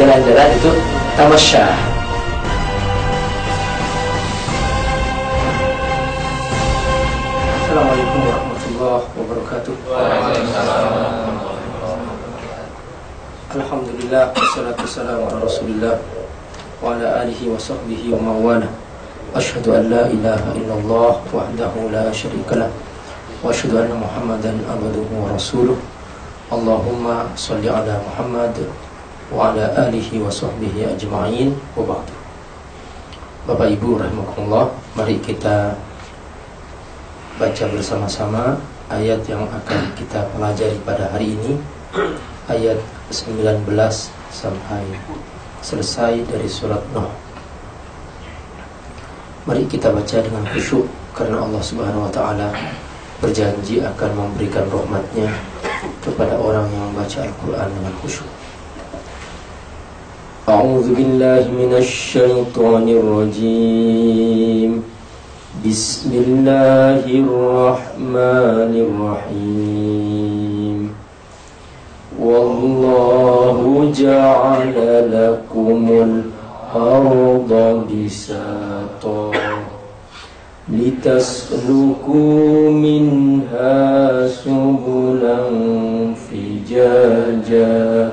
jalan-jalan itu tamasya. Assalamualaikum warahmatullahi wabarakatuh. Alhamdulillah Wassalatu wassalamu ala rasulillah Wa ala alihi wa sahbihi wa mawala Ashhadu an la ilaha illallah Wahdahu la syarika lah. Wa ashhadu anna muhammadan abduhu wa rasuluh. Allahumma salli ala Muhammad Wa alihi wa sahbihi ajma'in Wa ba'du Bapak Ibu rahimakumullah Mari kita baca bersama-sama ayat yang akan kita pelajari pada hari ini ayat 19 sampai selesai dari surat Nuh. Mari kita baca dengan khusyuk karena Allah Subhanahu wa taala berjanji akan memberikan rahmatnya kepada orang yang membaca Al-Qur'an dengan khusyuk. A'udzu billahi minasy syaithanir rajim. بسم الله الرحمن الرحيم والله جعل لكم الأرض بساطا لتسلكوا منها سبلا فجاجا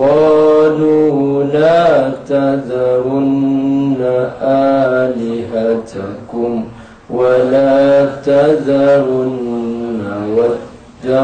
وقالوا لا تذرن آلهتكم ولا تذرن ودا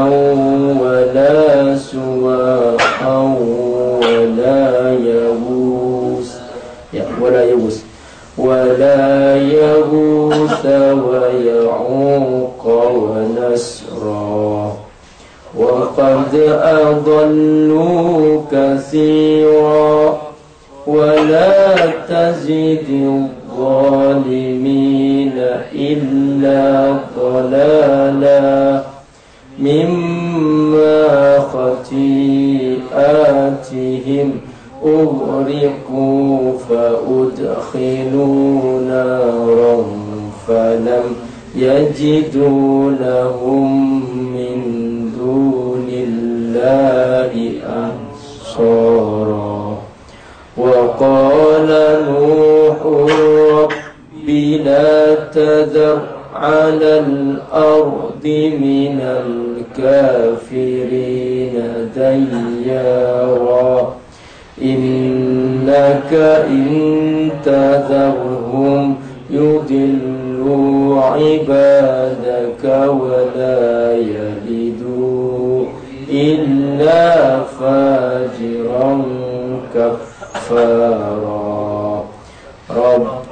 تذر على الأرض من الكافرين ديارا. إنك إن تذرهم يضلوا عبادك ولا يلدوا إلا فاجرا كفارا.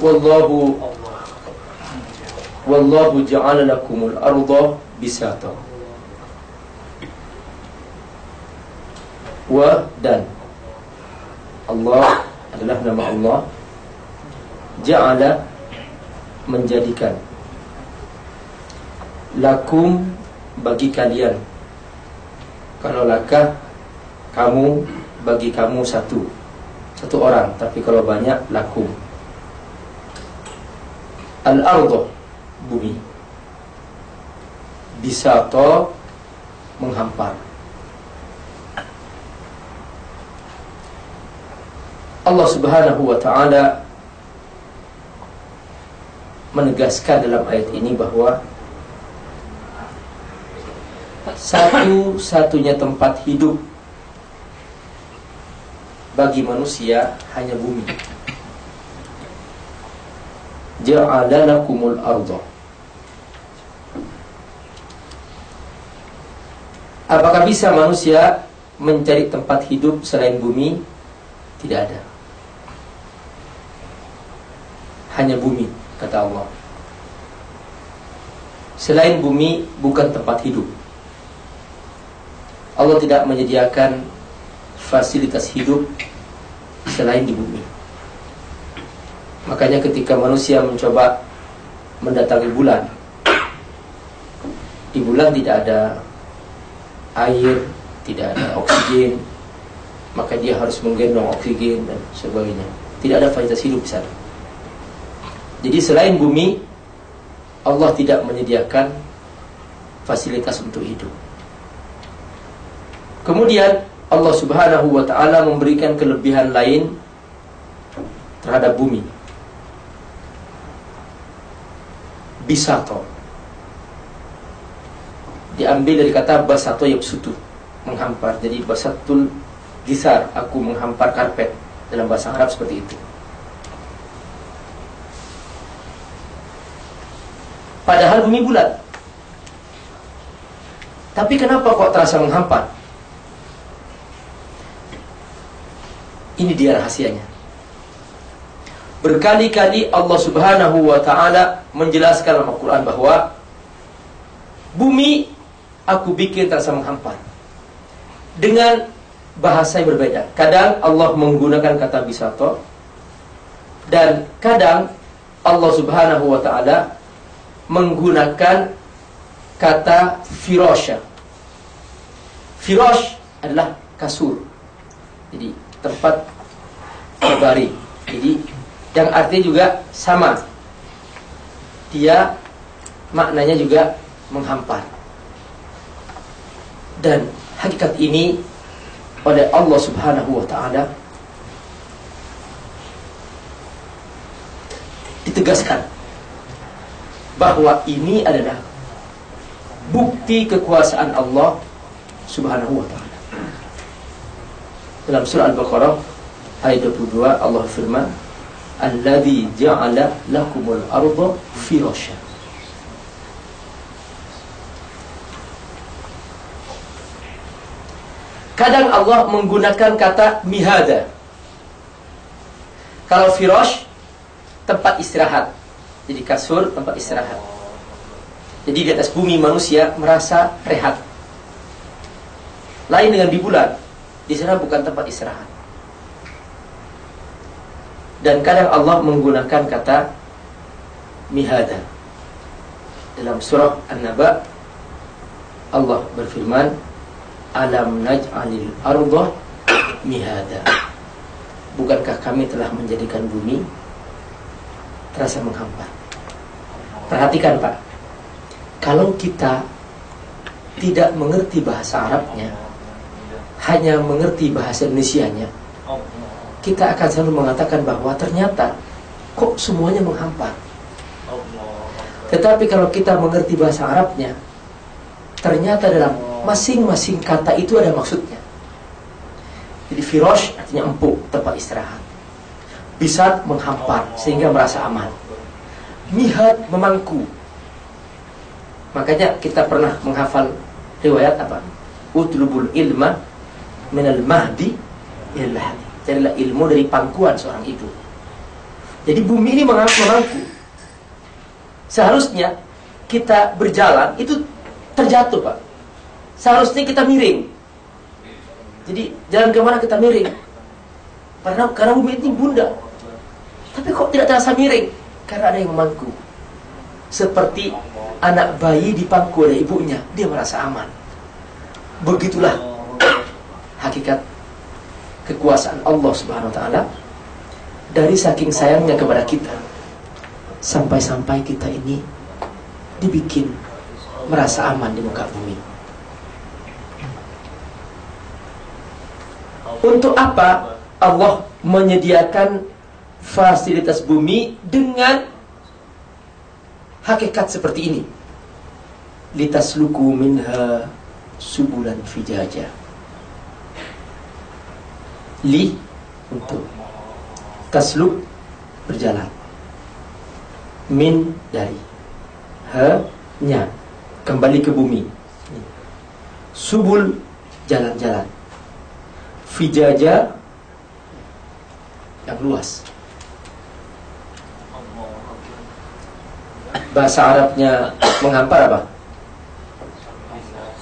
wallahu wallahu ja'ala lakumul arda bisata. Wa dan. Allah adalah nama Allah. Ja'ala menjadikan. Lakum bagi kalian. Kalau laka kamu bagi kamu satu. Satu orang. Tapi kalau banyak lakum al ardo bumi bisa to menghampar Allah Subhanahu wa taala menegaskan dalam ayat ini bahwa satu-satunya tempat hidup bagi manusia hanya bumi. Ja'ala lakumul arda. Apakah bisa manusia mencari tempat hidup selain bumi? Tidak ada. Hanya bumi, kata Allah. Selain bumi bukan tempat hidup. Allah tidak menyediakan fasilitas hidup selain di bumi. Makanya ketika manusia mencoba mendatangi bulan, di bulan tidak ada air, tidak ada oksigen, maka dia harus menggendong oksigen dan sebagainya. Tidak ada fasilitas hidup di sana. Jadi selain bumi, Allah tidak menyediakan fasilitas untuk hidup. Kemudian Allah Subhanahu wa taala memberikan kelebihan lain terhadap bumi. Bisato. Diambil dari kata basato yabsutu, menghampar. Jadi basatul gisar, aku menghampar karpet dalam bahasa Arab seperti itu. Padahal bumi bulat. Tapi kenapa kok terasa menghampar? Ini dia rahasianya. Berkali-kali Allah Subhanahu wa taala menjelaskan dalam Al-Qur'an bahwa bumi aku bikin terasa menghampar. Dengan bahasa yang berbeda. Kadang Allah menggunakan kata bisato dan kadang Allah Subhanahu wa taala menggunakan kata firasha. Firash adalah kasur. Jadi tempat berbaring. Jadi yang artinya juga sama. Dia maknanya juga menghampar. Dan hakikat ini oleh Allah Subhanahu wa taala ditegaskan bahwa ini adalah bukti kekuasaan Allah Subhanahu wa taala. Dalam surah Al-Baqarah ayat 22 Allah firman, "Alladzi ja'ala lakumul arda firasya." Kadang Allah menggunakan kata mihada. Kalau firash tempat istirahat. Jadi kasur tempat istirahat. Jadi di atas bumi manusia merasa rehat. Lain dengan di bulan. Di sana bukan tempat istirahat. Dan kadang Allah menggunakan kata mihada. Dalam surah An-Naba Allah berfirman, "Alam naj'alil arda mihada." Bukankah kami telah menjadikan bumi terasa menghampar? Perhatikan, Pak. Kalau kita tidak mengerti bahasa Arabnya, hanya mengerti bahasa Indonesia-nya, kita akan selalu mengatakan bahwa ternyata kok semuanya menghampar. Tetapi kalau kita mengerti bahasa Arabnya, ternyata dalam masing-masing kata itu ada maksudnya. Jadi firosh artinya empuk, tempat istirahat. Bisat menghampar sehingga merasa aman. Mihad memangku. Makanya kita pernah menghafal riwayat apa? Utlubul ilma minal mahdi ilal Carilah ilmu dari pangkuan seorang ibu. Jadi bumi ini mengaku mengaku. Seharusnya kita berjalan itu terjatuh pak. Seharusnya kita miring. Jadi jalan ke mana kita miring? Karena karena bumi ini bunda. Tapi kok tidak terasa miring? Karena ada yang memangku. Seperti anak bayi dipangku oleh ibunya, dia merasa aman. Begitulah hakikat kekuasaan Allah Subhanahu wa taala dari saking sayangnya kepada kita sampai-sampai kita ini dibikin merasa aman di muka bumi. Untuk apa Allah menyediakan fasilitas bumi dengan hakikat seperti ini. Litasluku minha subulan fijaja. Li untuk tasluk berjalan. Min dari ha nya kembali ke bumi. Subul jalan-jalan. Fijaja yang luas. Bahasa Arabnya menghampar apa?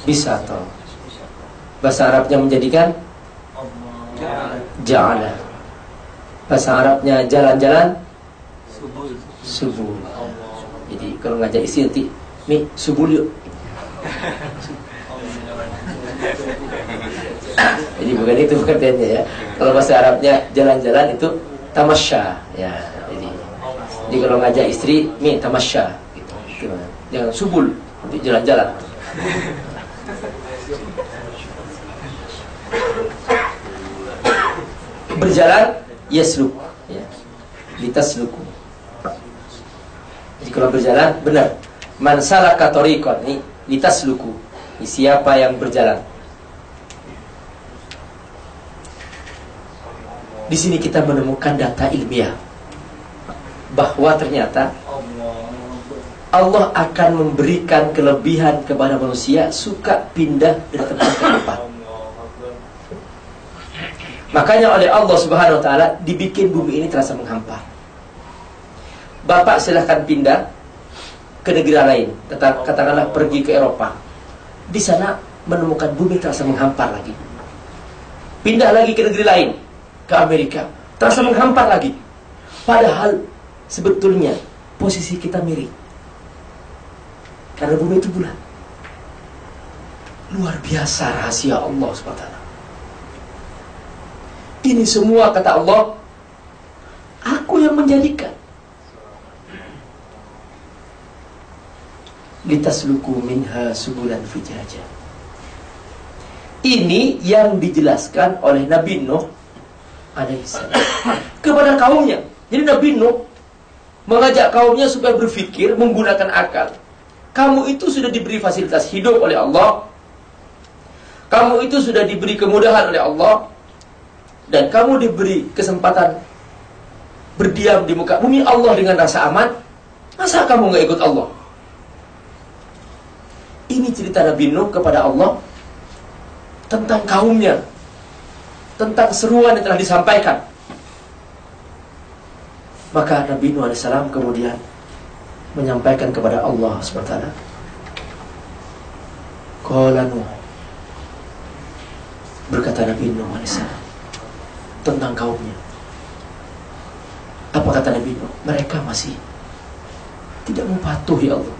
Bisa atau Bahasa Arabnya menjadikan Ja'ala. Bahasa Arabnya jalan-jalan? Subul. Jadi kalau ngajak isi nanti Mi, subul yuk. Jadi bukan itu pengertiannya ya. Kalau bahasa Arabnya jalan-jalan itu Tamasya. Ya, jadi, jadi kalau ngajak istri Mi, tamasya. Gitu. Jangan subul Untuk jalan-jalan berjalan yasluk ya. Litasluku. Jadi kalau berjalan benar. Man salaka tariqan ini litasluku. Ini siapa yang berjalan? Di sini kita menemukan data ilmiah. Bahwa ternyata Allah akan memberikan kelebihan kepada manusia suka pindah dari tempat ke tempat. Makanya oleh Allah Subhanahu wa taala dibikin bumi ini terasa menghampar. Bapak silahkan pindah ke negara lain, katakanlah pergi ke Eropa. Di sana menemukan bumi terasa menghampar lagi. Pindah lagi ke negeri lain, ke Amerika, terasa menghampar lagi. Padahal sebetulnya posisi kita mirip. Karena bumi itu bulat. Luar biasa rahasia Allah SWT. Ini semua kata Allah Aku yang menjadikan Litasluku minha subulan fijaja Ini yang dijelaskan oleh Nabi Nuh alaihissalam kepada kaumnya. Jadi Nabi Nuh mengajak kaumnya supaya berpikir menggunakan akal. Kamu itu sudah diberi fasilitas hidup oleh Allah. Kamu itu sudah diberi kemudahan oleh Allah dan kamu diberi kesempatan berdiam di muka bumi Allah dengan rasa aman, masa kamu nggak ikut Allah? Ini cerita Nabi Nuh kepada Allah tentang kaumnya, tentang seruan yang telah disampaikan. Maka Nabi Nuh AS kemudian menyampaikan kepada Allah SWT. Qala Nuh. Berkata Nabi Nuh AS tentang kaumnya. Apa kata Nabi Nuh? Mereka masih tidak mau patuh ya Allah.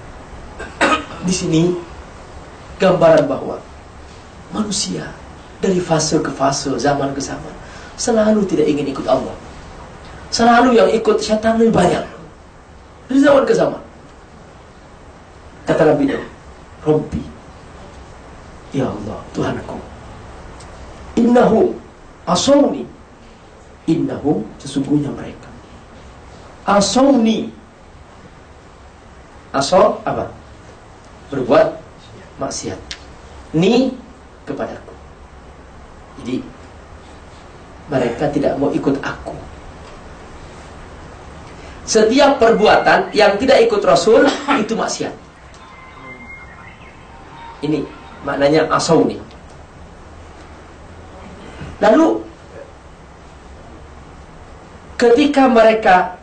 Di sini gambaran bahwa manusia dari fase ke fase, zaman ke zaman selalu tidak ingin ikut Allah. Selalu yang ikut setan lebih banyak. Dari zaman ke zaman. Kata Nabi Nuh, Rabbi, Ya Allah, Tuhanku, Innahu asawni innahum sesungguhnya mereka. Asawni. Asaw apa? Berbuat maksiat. Ni kepadaku. Jadi mereka tidak mau ikut aku. Setiap perbuatan yang tidak ikut Rasul itu maksiat. Ini maknanya asawni. Lalu ketika mereka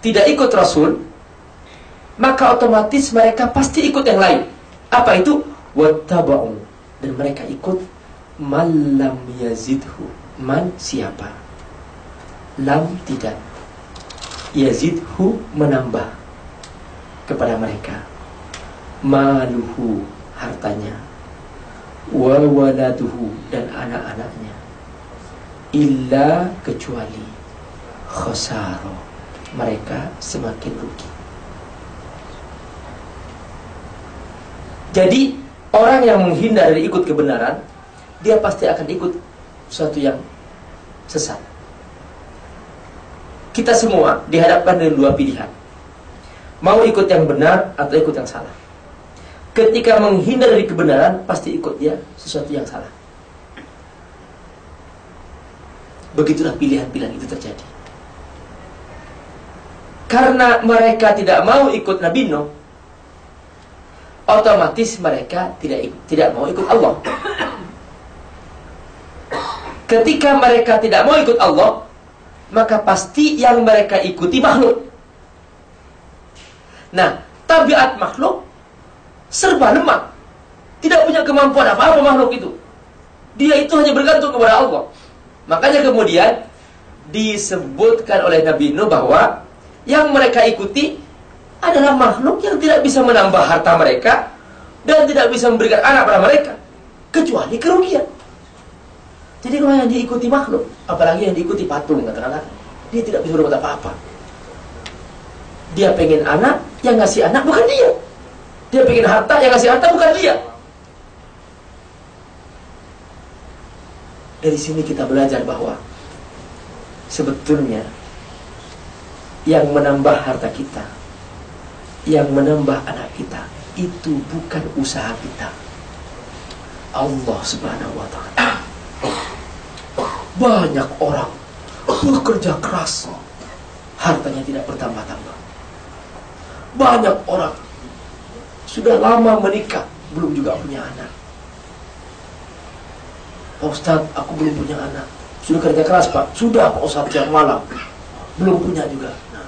tidak ikut Rasul, maka otomatis mereka pasti ikut yang lain. Apa itu? Wattaba'u. Dan mereka ikut malam yazidhu. Man siapa? Lam tidak. Yazidhu menambah kepada mereka. Maluhu hartanya. Wa waladuhu dan anak-anaknya illa kecuali khosaro mereka semakin rugi jadi orang yang menghindar dari ikut kebenaran dia pasti akan ikut sesuatu yang sesat kita semua dihadapkan dengan dua pilihan Mau ikut yang benar atau ikut yang salah. Ketika menghindar dari kebenaran, pasti ikut dia sesuatu yang salah. Begitulah pilihan-pilihan itu terjadi. Karena mereka tidak mau ikut Nabi Nuh, otomatis mereka tidak tidak mau ikut Allah. Ketika mereka tidak mau ikut Allah, maka pasti yang mereka ikuti makhluk. Nah, tabiat makhluk serba lemah. Tidak punya kemampuan apa-apa makhluk itu. Dia itu hanya bergantung kepada Allah. Makanya kemudian disebutkan oleh Nabi Nuh bahwa yang mereka ikuti adalah makhluk yang tidak bisa menambah harta mereka dan tidak bisa memberikan anak pada mereka kecuali kerugian. Jadi kalau yang diikuti makhluk, apalagi yang diikuti patung, katakanlah, dia tidak bisa berbuat apa-apa. Dia pengen anak, yang ngasih anak bukan dia. Dia pengen harta, yang ngasih harta bukan dia. Dari sini kita belajar bahwa sebetulnya yang menambah harta kita, yang menambah anak kita, itu bukan usaha kita. Allah Subhanahu wa taala. Banyak orang bekerja keras, hartanya tidak bertambah-tambah. Banyak orang sudah lama menikah, belum juga punya anak. Pak Ustaz, aku belum punya anak. Sudah kerja keras Pak? Sudah Pak Ustaz, yang malam. Belum punya juga. Nah,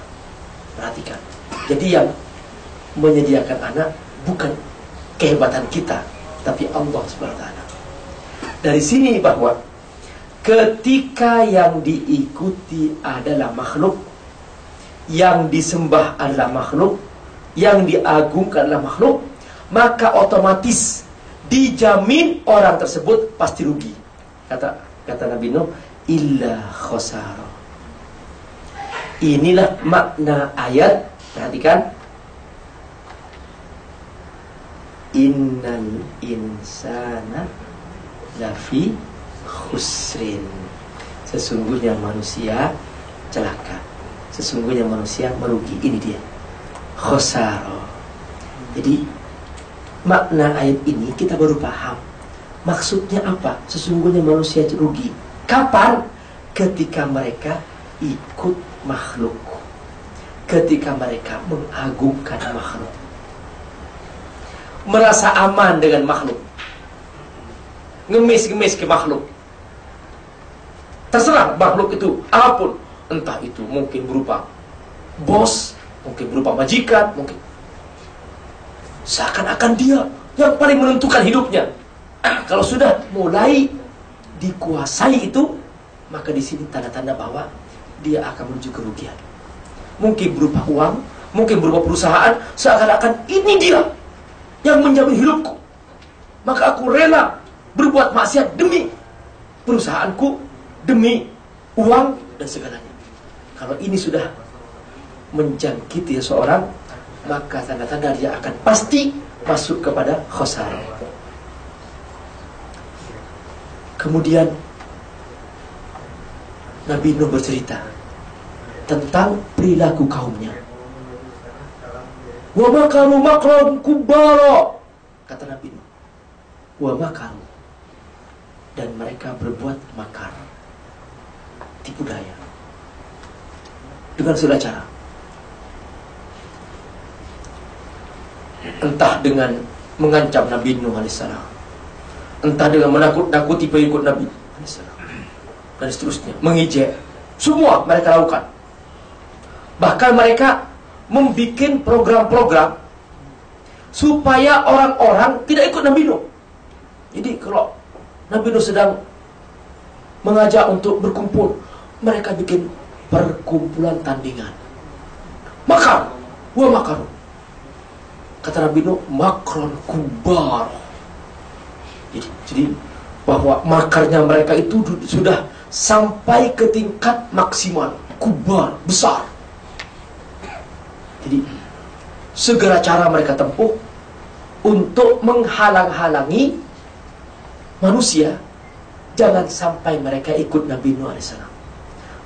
perhatikan. Jadi yang menyediakan anak bukan kehebatan kita, tapi Allah SWT. Dari sini bahwa Ketika yang diikuti adalah makhluk Yang disembah adalah makhluk Yang diagungkan adalah makhluk Maka otomatis Dijamin orang tersebut pasti rugi. Kata kata Nabi Nuh Illa khosaro. Inilah makna ayat. Perhatikan. Innal insana Lafi khusrin. Sesungguhnya manusia celaka. Sesungguhnya manusia merugi. Ini dia. Khosaro. Jadi Makna ayat ini kita baru paham. Maksudnya apa? Sesungguhnya manusia rugi. Kapan? Ketika mereka ikut makhluk. Ketika mereka mengagungkan makhluk. Merasa aman dengan makhluk. Ngemis-ngemis ke makhluk. Terserah makhluk itu apa pun, entah itu mungkin berupa bos, mungkin berupa majikan, mungkin seakan-akan dia yang paling menentukan hidupnya. Kalau sudah mulai dikuasai itu, maka di sini tanda-tanda bahwa dia akan menuju kerugian. Mungkin berupa uang, mungkin berupa perusahaan, seakan-akan ini dia yang menjamin hidupku. Maka aku rela berbuat maksiat demi perusahaanku, demi uang dan segalanya. Kalau ini sudah menjangkiti seorang, maka tanda-tanda dia akan pasti masuk kepada khosar. Kemudian Nabi Nuh bercerita tentang perilaku kaumnya. Wa makaru makram kubara kata Nabi Nuh. Wa makaru dan mereka berbuat makar tipu daya dengan segala cara. Entah dengan mengancam Nabi Nuh alaihissalam, entah dengan menakut-nakuti pengikut Nabi alaihissalam, dan seterusnya, mengejek. Semua mereka lakukan. Bahkan mereka membuat program-program supaya orang-orang tidak ikut Nabi Nuh. Jadi kalau Nabi Nuh sedang mengajak untuk berkumpul, mereka bikin perkumpulan tandingan. Makar, wa makar. Kata Nabi Nuh, makron kubar. Jadi, jadi bahwa makarnya mereka itu sudah sampai ke tingkat maksimal, kubar, besar. Jadi segala cara mereka tempuh untuk menghalang-halangi manusia jangan sampai mereka ikut Nabi Nuh alaihissalam.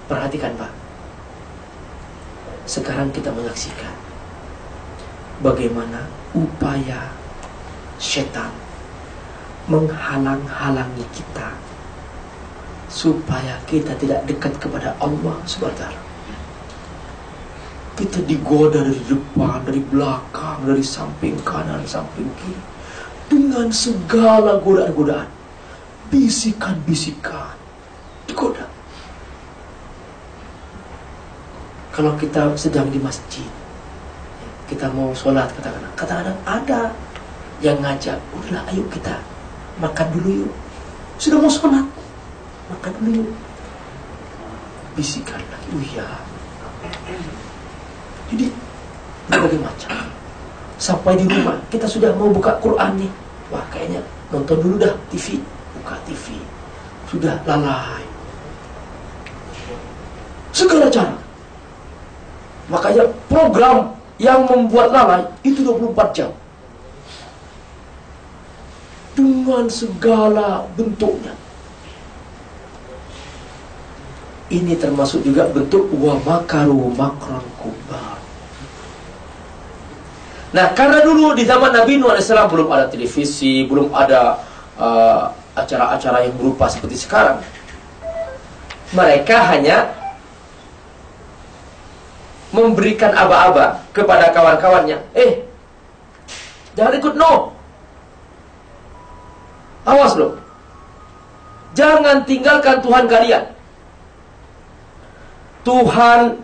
Perhatikan Pak. Sekarang kita menyaksikan bagaimana upaya setan menghalang-halangi kita supaya kita tidak dekat kepada Allah Subhanahu Kita digoda dari depan, dari belakang, dari samping kanan, samping kiri. Dengan segala godaan-godaan, bisikan-bisikan, digoda. Kalau kita sedang di masjid, kita mau sholat katakan, katakan ada yang ngajak, udahlah ayo kita makan dulu yuk. Sudah mau sholat, makan dulu yuk. Bisikan lagi, oh iya. Jadi berbagai macam. Sampai di rumah kita sudah mau buka Quran nih. Wah kayaknya nonton dulu dah TV, buka TV. Sudah lalai. Segala cara. Makanya program yang membuat lalai itu 24 jam dengan segala bentuknya. Ini termasuk juga bentuk wa makaru makran kubar. Nah, karena dulu di zaman Nabi Nuh AS belum ada televisi, belum ada uh, acara-acara uh, yang berupa seperti sekarang. Mereka hanya memberikan aba-aba kepada kawan-kawannya. Eh, jangan ikut Nuh. Awas loh. Jangan tinggalkan Tuhan kalian. Tuhan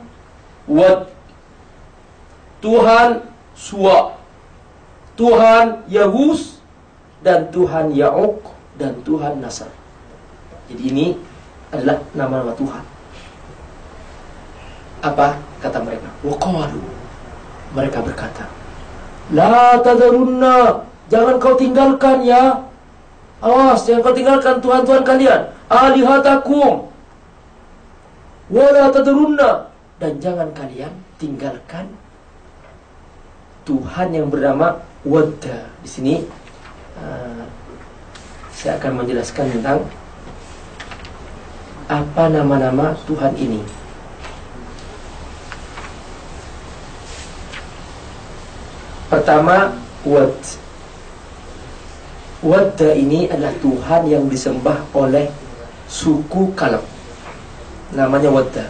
Wad. Tuhan Suwa. Tuhan Yahus dan Tuhan Ya'uk dan Tuhan Nasar. Jadi ini adalah nama-nama Tuhan. Apa kata mereka? Waqalu. Mereka berkata, La tadarunna, jangan kau tinggalkan ya Awas, jangan kau tinggalkan Tuhan-Tuhan kalian. Alihatakum. Wala tadrunna. Dan jangan kalian tinggalkan Tuhan yang bernama Wadda. Di sini uh, saya akan menjelaskan tentang apa nama-nama Tuhan ini. Pertama, Wad. Wadda ini adalah Tuhan yang disembah oleh suku Kalab. Namanya Wadda.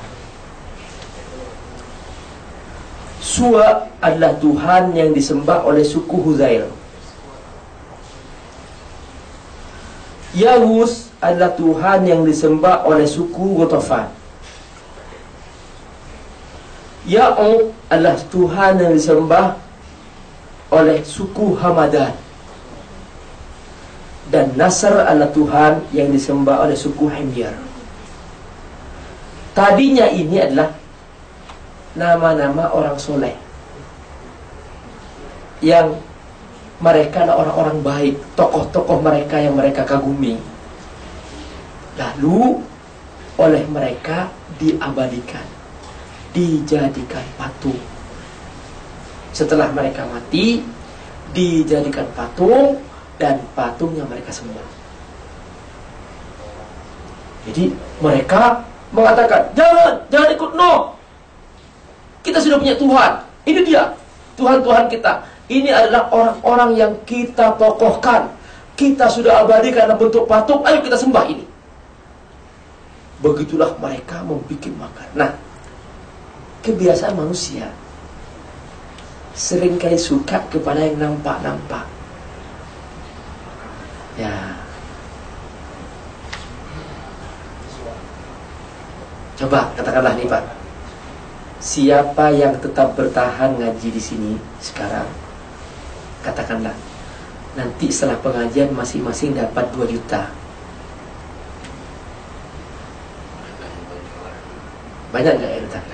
Suwa adalah Tuhan yang disembah oleh suku Huzail. Yahus adalah Tuhan yang disembah oleh suku Gotofan. Ya'uq adalah Tuhan yang disembah oleh suku Hamadan dan Nasr adalah Tuhan yang disembah oleh suku Himyar. Tadinya ini adalah nama-nama orang soleh yang mereka adalah orang-orang baik, tokoh-tokoh mereka yang mereka kagumi. Lalu oleh mereka diabadikan, dijadikan patung. Setelah mereka mati, dijadikan patung dan patung yang mereka sembah. Jadi mereka mengatakan, jangan, jangan ikut no. Kita sudah punya Tuhan. Ini dia, Tuhan-Tuhan kita. Ini adalah orang-orang yang kita tokohkan. Kita sudah abadikan dalam bentuk patung, ayo kita sembah ini. Begitulah mereka membuat makar. Nah, kebiasaan manusia sering kali suka kepada yang nampak-nampak Ya. Coba katakanlah nih Pak. Siapa yang tetap bertahan ngaji di sini sekarang? Katakanlah. Nanti setelah pengajian masing-masing dapat 2 juta. Banyak nggak ya Ustaz?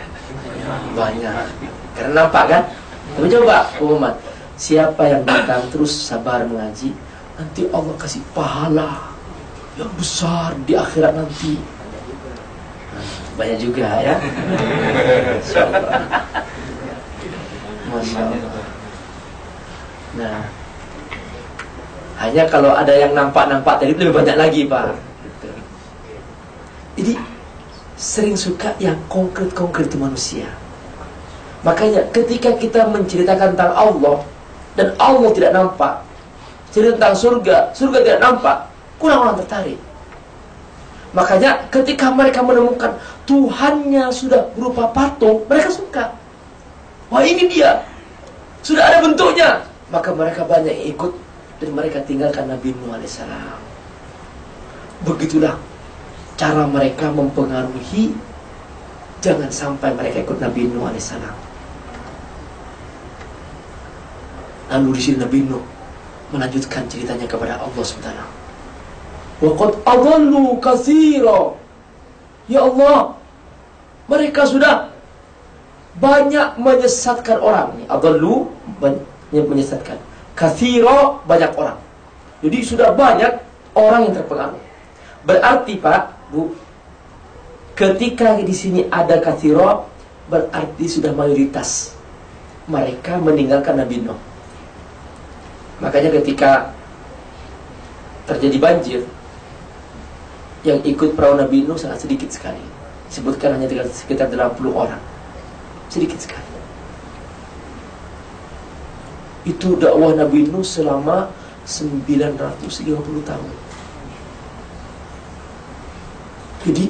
Banyak. Karena nampak kan? Coba Muhammad, siapa yang datang terus sabar mengaji, nanti Allah kasih pahala yang besar di akhirat nanti. Banyak juga ya. Nah, hanya kalau ada yang nampak-nampak tadi lebih banyak lagi pak. Jadi sering suka yang konkret-konkret itu manusia. Makanya ketika kita menceritakan tentang Allah dan Allah tidak nampak, cerita tentang surga, surga tidak nampak, kurang orang tertarik. Makanya ketika mereka menemukan Tuhannya sudah berupa patung, mereka suka. Wah ini dia, sudah ada bentuknya. Maka mereka banyak ikut dan mereka tinggalkan Nabi Nuh alaihissalam. Begitulah cara mereka mempengaruhi jangan sampai mereka ikut Nabi Nuh alaihissalam. Lalu di sini Nabi Nuh melanjutkan ceritanya kepada Allah SWT. Waqad adallu katsira. Ya Allah, mereka sudah banyak menyesatkan orang. Adallu banyak menyesatkan. Katsira banyak orang. Jadi sudah banyak orang yang terpengaruh. Berarti Pak, Bu, ketika di sini ada katsira berarti sudah mayoritas mereka meninggalkan Nabi Nuh. Makanya ketika terjadi banjir, yang ikut perahu Nabi Nuh sangat sedikit sekali. Sebutkan hanya sekitar 80 orang. Sedikit sekali. Itu dakwah Nabi Nuh selama 930 tahun. Jadi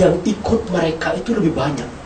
yang ikut mereka itu lebih banyak.